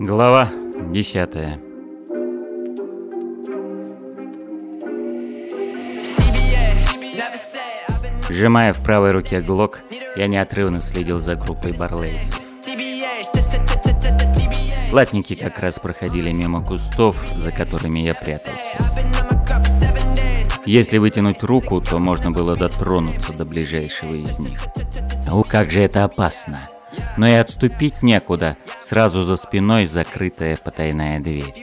Глава 10 Сжимая в правой руке глок, я неотрывно следил за группой барлейцев. Латники как раз проходили мимо кустов, за которыми я прятался. Если вытянуть руку, то можно было дотронуться до ближайшего из них. О, как же это опасно! Но и отступить некуда, сразу за спиной закрытая потайная дверь.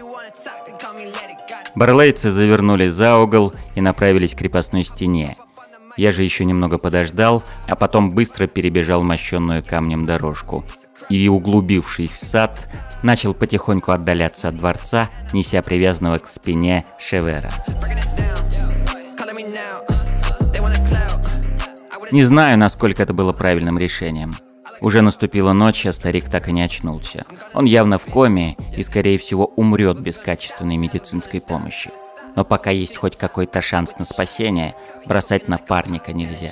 Барлейцы завернули за угол и направились к крепостной стене. Я же еще немного подождал, а потом быстро перебежал мощенную камнем дорожку. И, углубившись в сад, начал потихоньку отдаляться от дворца, неся привязанного к спине Шевера. Не знаю, насколько это было правильным решением. Уже наступила ночь, а старик так и не очнулся. Он явно в коме и, скорее всего, умрет без качественной медицинской помощи. Но пока есть хоть какой-то шанс на спасение, бросать напарника нельзя.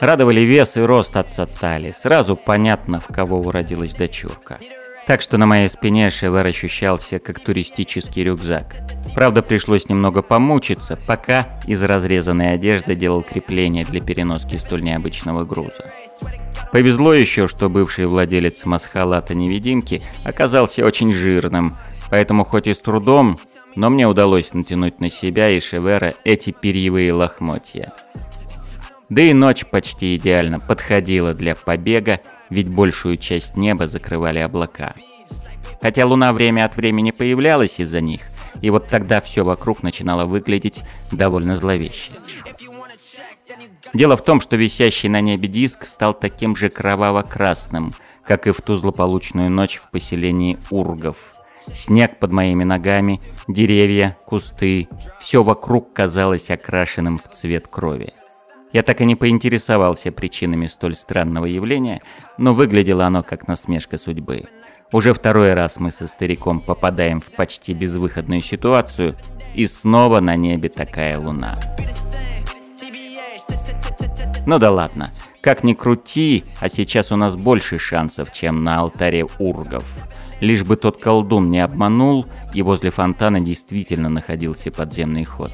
Радовали вес и рост отца Тали. Сразу понятно, в кого уродилась дочурка. Так что на моей спине Шевер ощущался как туристический рюкзак. Правда, пришлось немного помучиться, пока из разрезанной одежды делал крепление для переноски столь необычного груза. Повезло еще, что бывший владелец масхалата-невидимки оказался очень жирным, поэтому хоть и с трудом, но мне удалось натянуть на себя и Шевера эти перьевые лохмотья. Да и ночь почти идеально подходила для побега, ведь большую часть неба закрывали облака. Хотя луна время от времени появлялась из-за них, и вот тогда все вокруг начинало выглядеть довольно зловеще. Дело в том, что висящий на небе диск стал таким же кроваво-красным, как и в ту злополучную ночь в поселении Ургов. Снег под моими ногами, деревья, кусты, все вокруг казалось окрашенным в цвет крови. Я так и не поинтересовался причинами столь странного явления, но выглядело оно как насмешка судьбы. Уже второй раз мы со стариком попадаем в почти безвыходную ситуацию, и снова на небе такая луна. Ну да ладно, как ни крути, а сейчас у нас больше шансов, чем на алтаре ургов. Лишь бы тот колдун не обманул, и возле фонтана действительно находился подземный ход.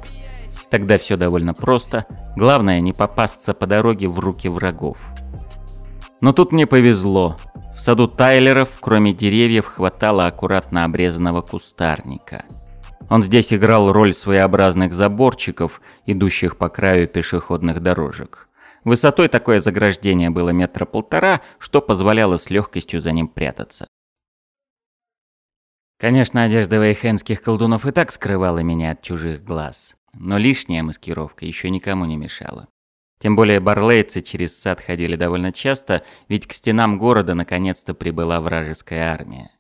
Тогда все довольно просто, главное не попасться по дороге в руки врагов. Но тут мне повезло, в саду Тайлеров, кроме деревьев, хватало аккуратно обрезанного кустарника. Он здесь играл роль своеобразных заборчиков, идущих по краю пешеходных дорожек. Высотой такое заграждение было метра полтора, что позволяло с легкостью за ним прятаться. Конечно, одежда вейхенских колдунов и так скрывала меня от чужих глаз, но лишняя маскировка еще никому не мешала. Тем более барлейцы через сад ходили довольно часто, ведь к стенам города наконец-то прибыла вражеская армия.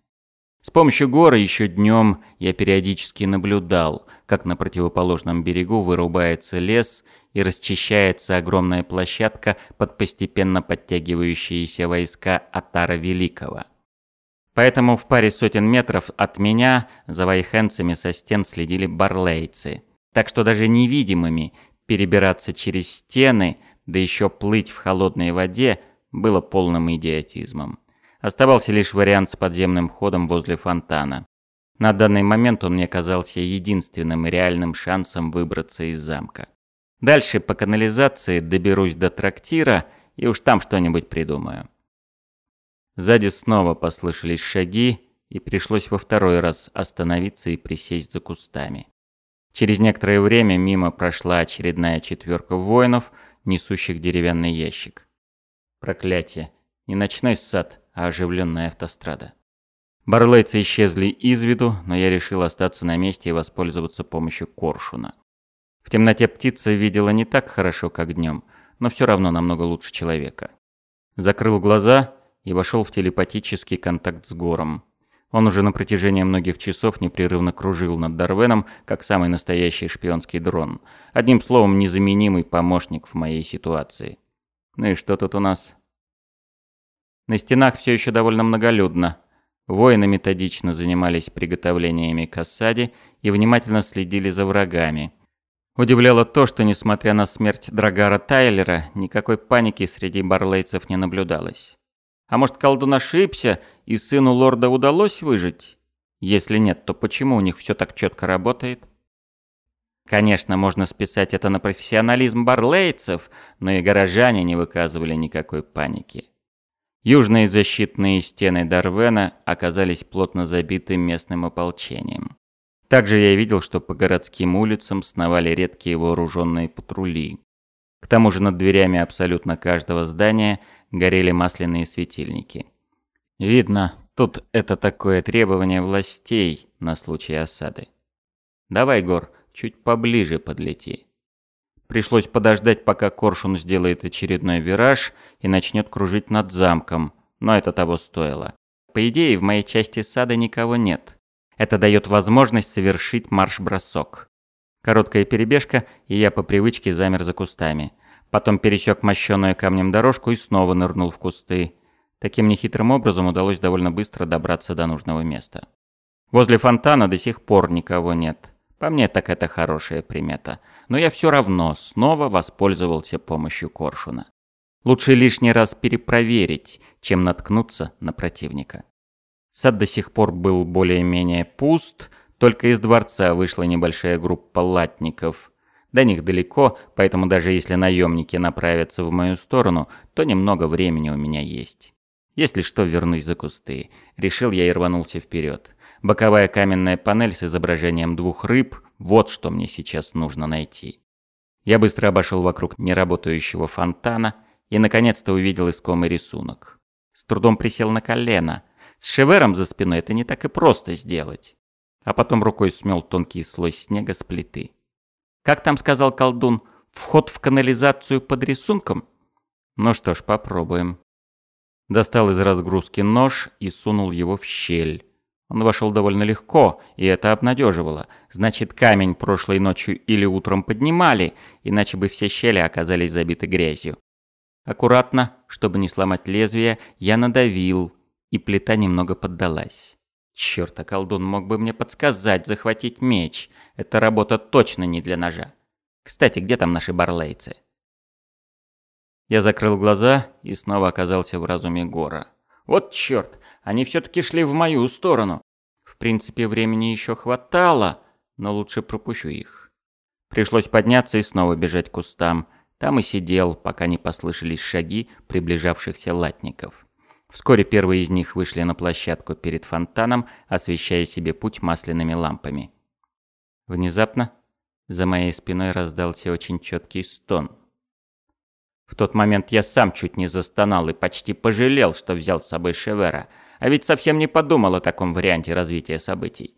С помощью горы еще днем я периодически наблюдал, как на противоположном берегу вырубается лес и расчищается огромная площадка под постепенно подтягивающиеся войска Атара Великого. Поэтому в паре сотен метров от меня за вайхенцами со стен следили барлейцы. Так что даже невидимыми Перебираться через стены, да еще плыть в холодной воде, было полным идиотизмом. Оставался лишь вариант с подземным ходом возле фонтана. На данный момент он мне казался единственным реальным шансом выбраться из замка. Дальше по канализации доберусь до трактира и уж там что-нибудь придумаю. Сзади снова послышались шаги, и пришлось во второй раз остановиться и присесть за кустами. Через некоторое время мимо прошла очередная четверка воинов, несущих деревянный ящик. Проклятие. Не ночной сад, а оживленная автострада. Барлейцы исчезли из виду, но я решил остаться на месте и воспользоваться помощью коршуна. В темноте птица видела не так хорошо, как днем, но все равно намного лучше человека. Закрыл глаза и вошел в телепатический контакт с гором. Он уже на протяжении многих часов непрерывно кружил над Дарвеном, как самый настоящий шпионский дрон. Одним словом, незаменимый помощник в моей ситуации. Ну и что тут у нас? На стенах все еще довольно многолюдно. Воины методично занимались приготовлениями к осаде и внимательно следили за врагами. Удивляло то, что, несмотря на смерть Драгара Тайлера, никакой паники среди барлейцев не наблюдалось. А может, колдун ошибся, и сыну лорда удалось выжить? Если нет, то почему у них все так четко работает? Конечно, можно списать это на профессионализм барлейцев, но и горожане не выказывали никакой паники. Южные защитные стены Дарвена оказались плотно забиты местным ополчением. Также я видел, что по городским улицам сновали редкие вооруженные патрули. К тому же над дверями абсолютно каждого здания горели масляные светильники. Видно, тут это такое требование властей на случай осады. «Давай, Гор, чуть поближе подлети». Пришлось подождать, пока Коршун сделает очередной вираж и начнет кружить над замком, но это того стоило. По идее, в моей части сада никого нет. Это дает возможность совершить марш-бросок. Короткая перебежка, и я по привычке замер за кустами. Потом пересек мощенную камнем дорожку и снова нырнул в кусты. Таким нехитрым образом удалось довольно быстро добраться до нужного места. Возле фонтана до сих пор никого нет. По мне так это хорошая примета. Но я все равно снова воспользовался помощью Коршуна. Лучше лишний раз перепроверить, чем наткнуться на противника. Сад до сих пор был более-менее пуст, только из дворца вышла небольшая группа латников. До них далеко, поэтому даже если наемники направятся в мою сторону, то немного времени у меня есть. Если что, вернусь за кусты. Решил я и рванулся вперед. Боковая каменная панель с изображением двух рыб – вот что мне сейчас нужно найти. Я быстро обошел вокруг неработающего фонтана и наконец-то увидел искомый рисунок. С трудом присел на колено, с шевером за спиной это не так и просто сделать. А потом рукой смел тонкий слой снега с плиты. Как там сказал колдун, вход в канализацию под рисунком? Ну что ж, попробуем. Достал из разгрузки нож и сунул его в щель. Он вошел довольно легко, и это обнадеживало. Значит, камень прошлой ночью или утром поднимали, иначе бы все щели оказались забиты грязью. Аккуратно, чтобы не сломать лезвие, я надавил, и плита немного поддалась. Чёрт, а колдун мог бы мне подсказать захватить меч. Эта работа точно не для ножа. Кстати, где там наши барлейцы? Я закрыл глаза и снова оказался в разуме Гора. Вот чёрт, они всё-таки шли в мою сторону. В принципе, времени ещё хватало, но лучше пропущу их. Пришлось подняться и снова бежать к кустам. Там и сидел, пока не послышались шаги приближавшихся латников. Вскоре первые из них вышли на площадку перед фонтаном, освещая себе путь масляными лампами. Внезапно за моей спиной раздался очень четкий стон. В тот момент я сам чуть не застонал и почти пожалел, что взял с собой Шевера, а ведь совсем не подумал о таком варианте развития событий.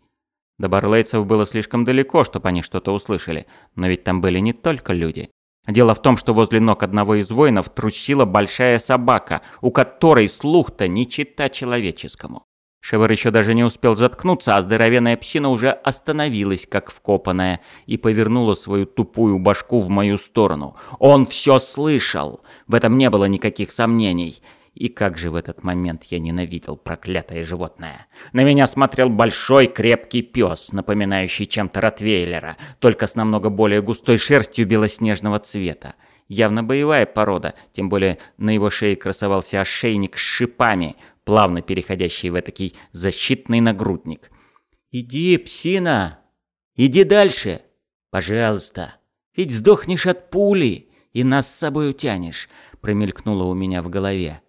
До барлейцев было слишком далеко, чтобы они что-то услышали, но ведь там были не только люди. Дело в том, что возле ног одного из воинов трусила большая собака, у которой слух-то не чита человеческому. Шевер еще даже не успел заткнуться, а здоровенная псина уже остановилась, как вкопанная, и повернула свою тупую башку в мою сторону. Он все слышал, в этом не было никаких сомнений. И как же в этот момент я ненавидел проклятое животное. На меня смотрел большой крепкий пес, напоминающий чем-то ротвейлера, только с намного более густой шерстью белоснежного цвета. Явно боевая порода, тем более на его шее красовался ошейник с шипами, плавно переходящий в этакий защитный нагрудник. «Иди, псина! Иди дальше! Пожалуйста! Ведь сдохнешь от пули, и нас с собой утянешь!» промелькнуло у меня в голове.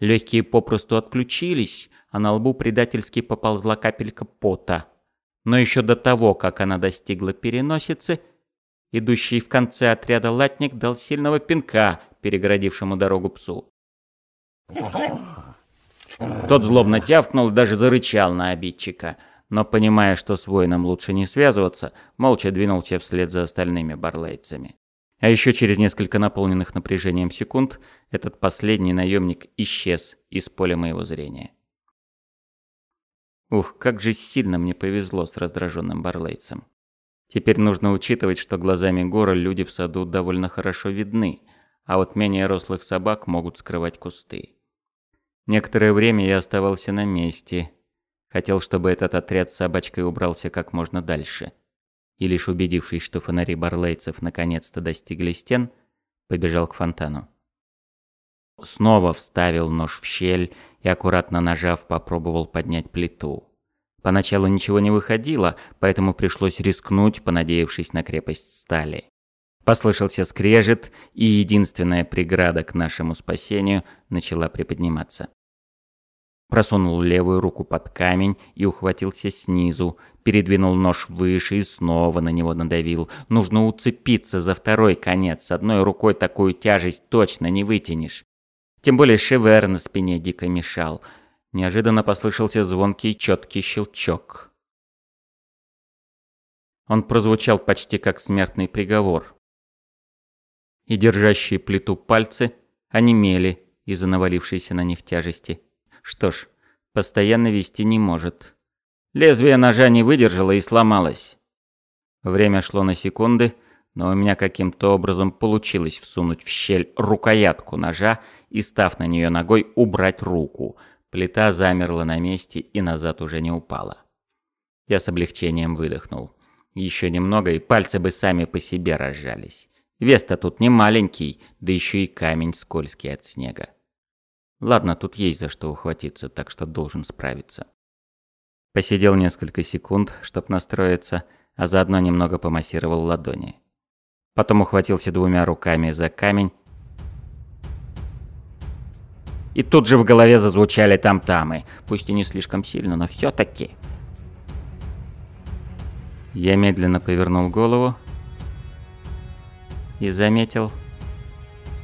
Легкие попросту отключились, а на лбу предательски поползла капелька пота. Но еще до того, как она достигла переносицы, идущий в конце отряда латник дал сильного пинка, перегородившему дорогу псу. Тот злобно тявкнул и даже зарычал на обидчика, но, понимая, что с воином лучше не связываться, молча двинулся вслед за остальными барлейцами. А еще через несколько наполненных напряжением секунд этот последний наемник исчез из поля моего зрения. Ух, как же сильно мне повезло с раздраженным барлейцем. Теперь нужно учитывать, что глазами гора люди в саду довольно хорошо видны, а вот менее рослых собак могут скрывать кусты. Некоторое время я оставался на месте. Хотел, чтобы этот отряд с собачкой убрался как можно дальше и лишь убедившись, что фонари барлейцев наконец-то достигли стен, побежал к фонтану. Снова вставил нож в щель и, аккуратно нажав, попробовал поднять плиту. Поначалу ничего не выходило, поэтому пришлось рискнуть, понадеявшись на крепость стали. Послышался скрежет, и единственная преграда к нашему спасению начала приподниматься. Просунул левую руку под камень и ухватился снизу, передвинул нож выше и снова на него надавил. Нужно уцепиться за второй конец, одной рукой такую тяжесть точно не вытянешь. Тем более шевер на спине дико мешал. Неожиданно послышался звонкий четкий щелчок. Он прозвучал почти как смертный приговор. И держащие плиту пальцы онемели из-за навалившейся на них тяжести. Что ж, постоянно вести не может. Лезвие ножа не выдержало и сломалось. Время шло на секунды, но у меня каким-то образом получилось всунуть в щель рукоятку ножа и, став на нее ногой, убрать руку. Плита замерла на месте и назад уже не упала. Я с облегчением выдохнул. Еще немного, и пальцы бы сами по себе разжались. Вес-то тут не маленький, да еще и камень скользкий от снега. Ладно, тут есть за что ухватиться, так что должен справиться. Посидел несколько секунд, чтоб настроиться, а заодно немного помассировал ладони. Потом ухватился двумя руками за камень. И тут же в голове зазвучали там-тамы, пусть и не слишком сильно, но все таки Я медленно повернул голову и заметил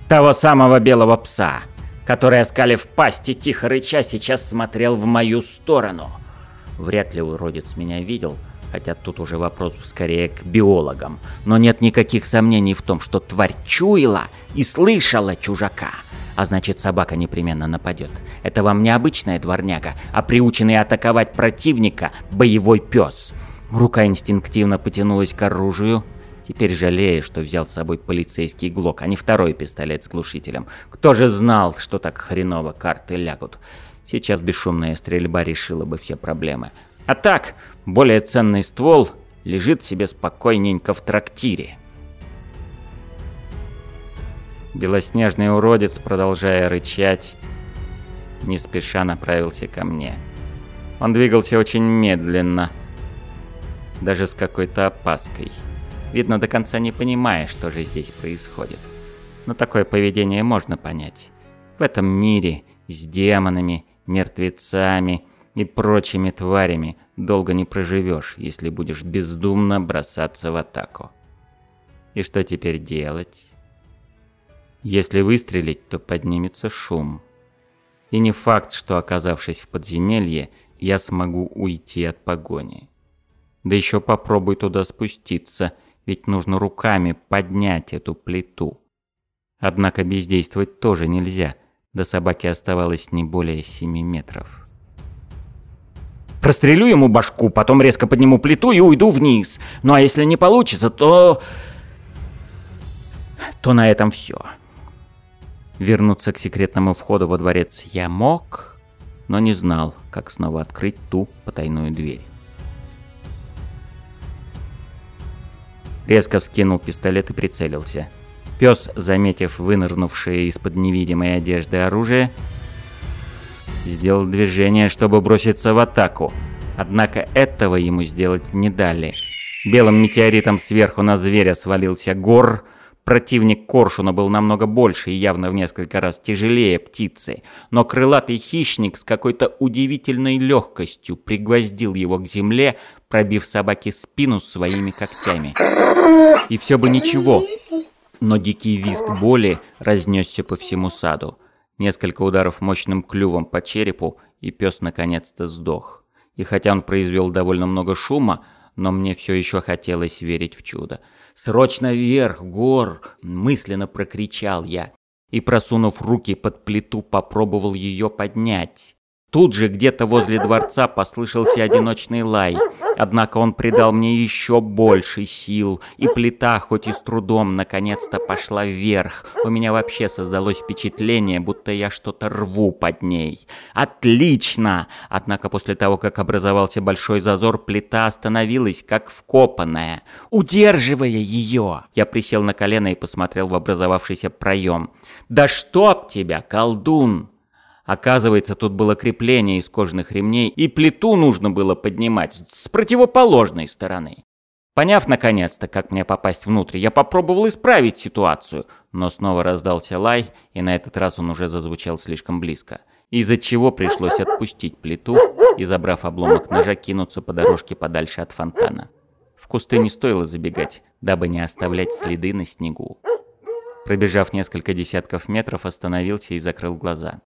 того самого белого пса — который, оскалив пасти, тихо рыча, сейчас смотрел в мою сторону. Вряд ли уродец меня видел, хотя тут уже вопрос скорее к биологам. Но нет никаких сомнений в том, что тварь чуяла и слышала чужака. А значит, собака непременно нападет. Это вам не обычная дворняга, а приученный атаковать противника боевой пес. Рука инстинктивно потянулась к оружию, Теперь жалею, что взял с собой полицейский глок, а не второй пистолет с глушителем. Кто же знал, что так хреново карты лягут? Сейчас бесшумная стрельба решила бы все проблемы. А так, более ценный ствол лежит себе спокойненько в трактире. Белоснежный уродец, продолжая рычать, не спеша направился ко мне. Он двигался очень медленно, даже с какой-то опаской видно до конца не понимая, что же здесь происходит. Но такое поведение можно понять. В этом мире с демонами, мертвецами и прочими тварями долго не проживешь, если будешь бездумно бросаться в атаку. И что теперь делать? Если выстрелить, то поднимется шум. И не факт, что оказавшись в подземелье, я смогу уйти от погони. Да еще попробуй туда спуститься – ведь нужно руками поднять эту плиту. Однако бездействовать тоже нельзя, до собаки оставалось не более семи метров. Прострелю ему башку, потом резко подниму плиту и уйду вниз. Ну а если не получится, то... То на этом все. Вернуться к секретному входу во дворец я мог, но не знал, как снова открыть ту потайную дверь. Резко вскинул пистолет и прицелился. Пес, заметив вынырнувшее из-под невидимой одежды оружие, сделал движение, чтобы броситься в атаку. Однако этого ему сделать не дали. Белым метеоритом сверху на зверя свалился гор, Противник коршуна был намного больше и явно в несколько раз тяжелее птицы, но крылатый хищник с какой-то удивительной легкостью пригвоздил его к земле, пробив собаке спину своими когтями. И все бы ничего, но дикий визг боли разнесся по всему саду. Несколько ударов мощным клювом по черепу, и пес наконец-то сдох. И хотя он произвел довольно много шума, но мне все еще хотелось верить в чудо. «Срочно вверх, гор!» — мысленно прокричал я. И, просунув руки под плиту, попробовал ее поднять. Тут же где-то возле дворца послышался одиночный лай. Однако он придал мне еще больше сил, и плита, хоть и с трудом, наконец-то пошла вверх. У меня вообще создалось впечатление, будто я что-то рву под ней. Отлично! Однако после того, как образовался большой зазор, плита остановилась, как вкопанная. Удерживая ее, я присел на колено и посмотрел в образовавшийся проем. «Да чтоб тебя, колдун!» Оказывается, тут было крепление из кожаных ремней, и плиту нужно было поднимать с противоположной стороны. Поняв наконец-то, как мне попасть внутрь, я попробовал исправить ситуацию, но снова раздался лай, и на этот раз он уже зазвучал слишком близко, из-за чего пришлось отпустить плиту и, забрав обломок ножа, кинуться по дорожке подальше от фонтана. В кусты не стоило забегать, дабы не оставлять следы на снегу. Пробежав несколько десятков метров, остановился и закрыл глаза.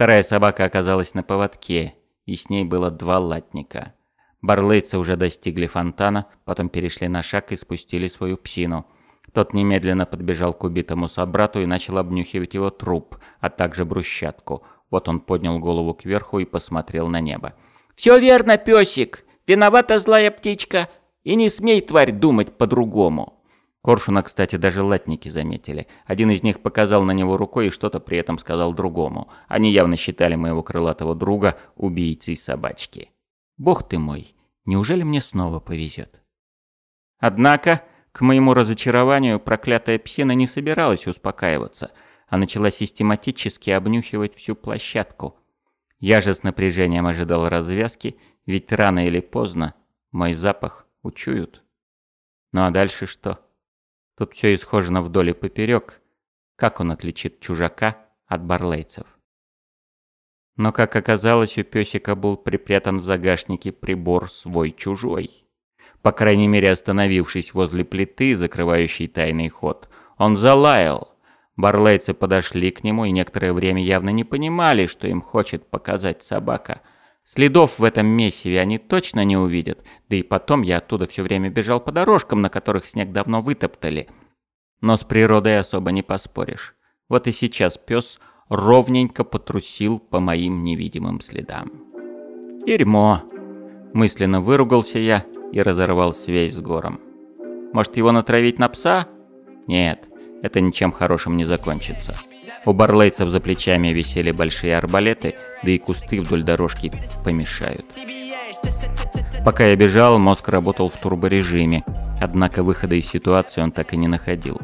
Вторая собака оказалась на поводке, и с ней было два латника. Барлейцы уже достигли фонтана, потом перешли на шаг и спустили свою псину. Тот немедленно подбежал к убитому собрату и начал обнюхивать его труп, а также брусчатку. Вот он поднял голову кверху и посмотрел на небо. «Все верно, песик! Виновата злая птичка! И не смей, тварь, думать по-другому!» Коршуна, кстати, даже латники заметили. Один из них показал на него рукой и что-то при этом сказал другому. Они явно считали моего крылатого друга убийцей собачки. Бог ты мой, неужели мне снова повезет? Однако, к моему разочарованию, проклятая псина не собиралась успокаиваться, а начала систематически обнюхивать всю площадку. Я же с напряжением ожидал развязки, ведь рано или поздно мой запах учуют. Ну а дальше что? Тут все исхожено вдоль и поперек. Как он отличит чужака от барлейцев? Но, как оказалось, у песика был припрятан в загашнике прибор свой-чужой. По крайней мере, остановившись возле плиты, закрывающей тайный ход, он залаял. Барлейцы подошли к нему и некоторое время явно не понимали, что им хочет показать собака – Следов в этом месиве они точно не увидят, да и потом я оттуда все время бежал по дорожкам, на которых снег давно вытоптали. Но с природой особо не поспоришь. Вот и сейчас пес ровненько потрусил по моим невидимым следам. Дерьмо. Мысленно выругался я и разорвал связь с гором. Может его натравить на пса? Нет, это ничем хорошим не закончится. У барлейцев за плечами висели большие арбалеты, да и кусты вдоль дорожки помешают. Пока я бежал, мозг работал в турборежиме, однако выхода из ситуации он так и не находил.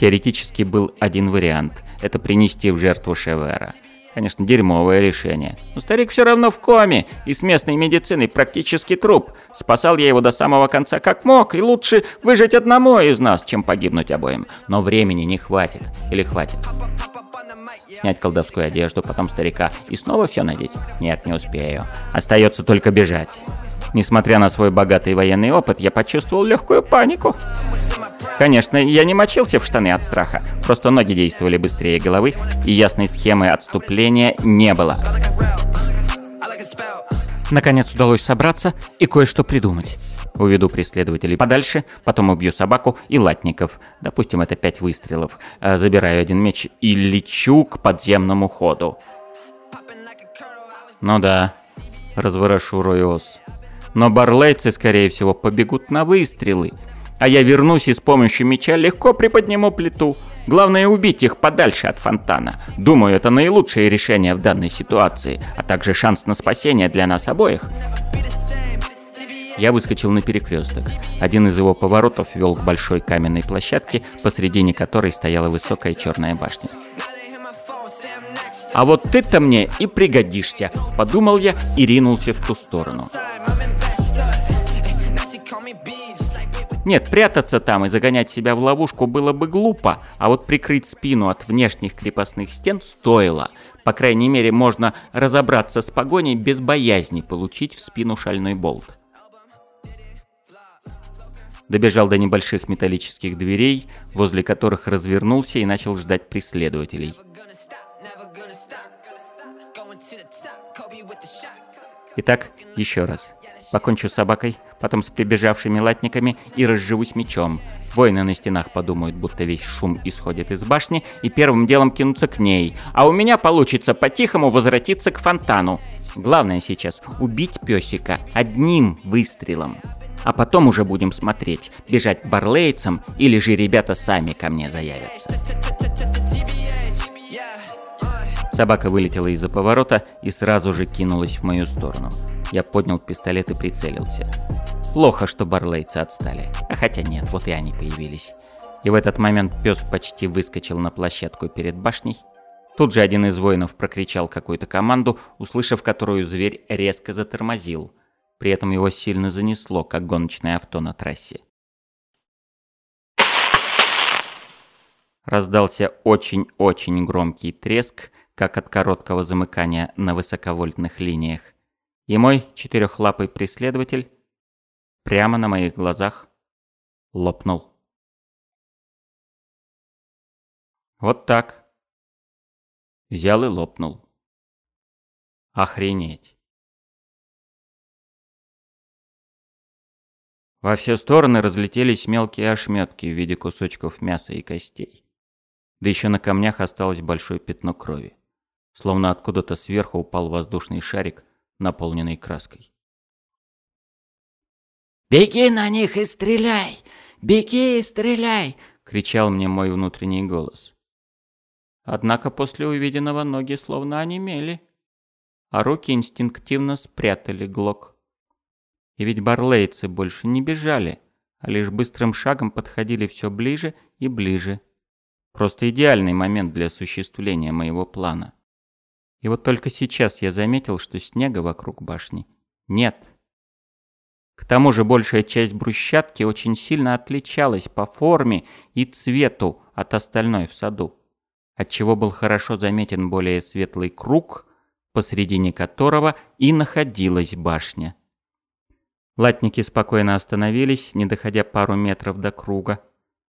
Теоретически был один вариант – это принести в жертву Шевера. Конечно, дерьмовое решение. Но старик все равно в коме, и с местной медициной практически труп. Спасал я его до самого конца как мог, и лучше выжить одному из нас, чем погибнуть обоим. Но времени не хватит. Или хватит? Снять колдовскую одежду, потом старика и снова все надеть? Нет, не успею. Остается только бежать. Несмотря на свой богатый военный опыт, я почувствовал легкую панику. Конечно, я не мочился в штаны от страха, просто ноги действовали быстрее головы, и ясной схемы отступления не было. Наконец удалось собраться и кое-что придумать. Уведу преследователей подальше, потом убью собаку и латников. Допустим, это пять выстрелов. А, забираю один меч и лечу к подземному ходу. Ну да, разворошу Ройос. Но барлейцы, скорее всего, побегут на выстрелы. А я вернусь и с помощью меча легко приподниму плиту. Главное убить их подальше от фонтана. Думаю, это наилучшее решение в данной ситуации, а также шанс на спасение для нас обоих. Я выскочил на перекресток. Один из его поворотов вел к большой каменной площадке, посредине которой стояла высокая черная башня. «А вот ты-то мне и пригодишься», — подумал я и ринулся в ту сторону. Нет, прятаться там и загонять себя в ловушку было бы глупо, а вот прикрыть спину от внешних крепостных стен стоило. По крайней мере, можно разобраться с погоней без боязни получить в спину шальной болт. Добежал до небольших металлических дверей, возле которых развернулся и начал ждать преследователей. Итак, еще раз. Покончу с собакой, потом с прибежавшими латниками и разживусь мечом. Воины на стенах подумают, будто весь шум исходит из башни, и первым делом кинутся к ней, а у меня получится по-тихому возвратиться к фонтану. Главное сейчас убить песика одним выстрелом. А потом уже будем смотреть, бежать к барлейцам или же ребята сами ко мне заявятся. Собака вылетела из-за поворота и сразу же кинулась в мою сторону. Я поднял пистолет и прицелился. Плохо, что барлейцы отстали. А хотя нет, вот и они появились. И в этот момент пес почти выскочил на площадку перед башней. Тут же один из воинов прокричал какую-то команду, услышав которую зверь резко затормозил. При этом его сильно занесло, как гоночное авто на трассе. Раздался очень-очень громкий треск, как от короткого замыкания на высоковольтных линиях. И мой четырехлапый преследователь прямо на моих глазах лопнул. Вот так. Взял и лопнул. Охренеть. Во все стороны разлетелись мелкие ошметки в виде кусочков мяса и костей. Да еще на камнях осталось большое пятно крови. Словно откуда-то сверху упал воздушный шарик, наполненный краской. «Беги на них и стреляй! Беги и стреляй!» — кричал мне мой внутренний голос. Однако после увиденного ноги словно онемели, а руки инстинктивно спрятали глок. И ведь барлейцы больше не бежали, а лишь быстрым шагом подходили все ближе и ближе. Просто идеальный момент для осуществления моего плана. И вот только сейчас я заметил, что снега вокруг башни нет. К тому же большая часть брусчатки очень сильно отличалась по форме и цвету от остальной в саду, отчего был хорошо заметен более светлый круг, посредине которого и находилась башня. Латники спокойно остановились, не доходя пару метров до круга,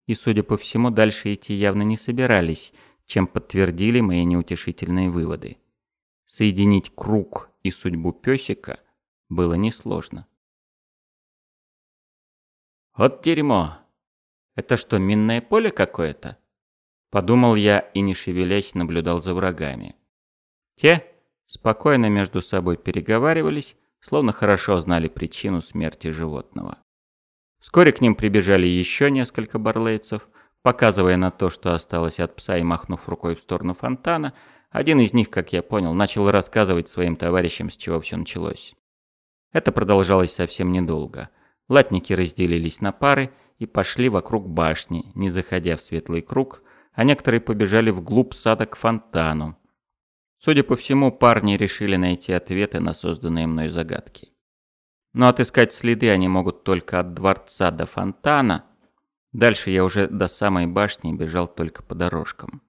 и, судя по всему, дальше идти явно не собирались, чем подтвердили мои неутешительные выводы. Соединить круг и судьбу песика было несложно. «Вот дерьмо! Это что, минное поле какое-то?» Подумал я и, не шевелясь, наблюдал за врагами. Те спокойно между собой переговаривались, словно хорошо знали причину смерти животного. Вскоре к ним прибежали еще несколько барлейцев, показывая на то, что осталось от пса и махнув рукой в сторону фонтана – один из них, как я понял, начал рассказывать своим товарищам, с чего все началось. Это продолжалось совсем недолго. Латники разделились на пары и пошли вокруг башни, не заходя в светлый круг, а некоторые побежали вглубь сада к фонтану. Судя по всему, парни решили найти ответы на созданные мной загадки. Но отыскать следы они могут только от дворца до фонтана. Дальше я уже до самой башни бежал только по дорожкам.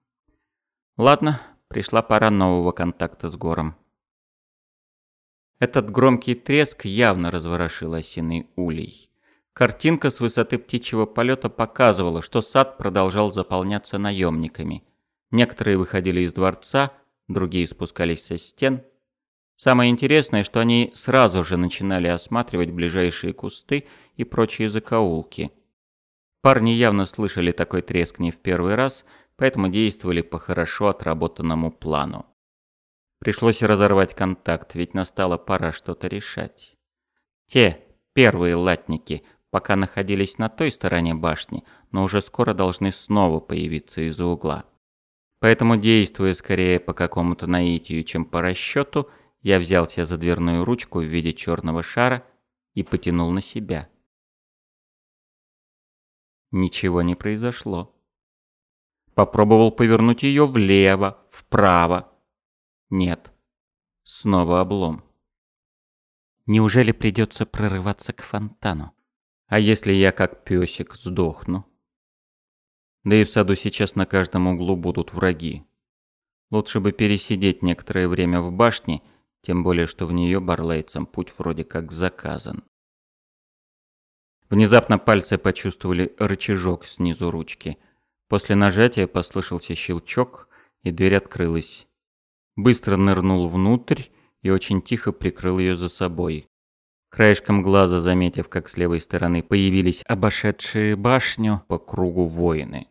Ладно, Пришла пора нового контакта с гором. Этот громкий треск явно разворошил осиный улей. Картинка с высоты птичьего полета показывала, что сад продолжал заполняться наемниками. Некоторые выходили из дворца, другие спускались со стен. Самое интересное, что они сразу же начинали осматривать ближайшие кусты и прочие закоулки. Парни явно слышали такой треск не в первый раз – поэтому действовали по хорошо отработанному плану. Пришлось разорвать контакт, ведь настала пора что-то решать. Те, первые латники, пока находились на той стороне башни, но уже скоро должны снова появиться из-за угла. Поэтому, действуя скорее по какому-то наитию, чем по расчету, я взялся за дверную ручку в виде черного шара и потянул на себя. Ничего не произошло. Попробовал повернуть ее влево, вправо. Нет. Снова облом. Неужели придется прорываться к фонтану? А если я как песик сдохну? Да и в саду сейчас на каждом углу будут враги. Лучше бы пересидеть некоторое время в башне, тем более что в нее барлейцам путь вроде как заказан. Внезапно пальцы почувствовали рычажок снизу ручки – После нажатия послышался щелчок, и дверь открылась. Быстро нырнул внутрь и очень тихо прикрыл ее за собой. Краешком глаза заметив, как с левой стороны появились обошедшие башню по кругу воины.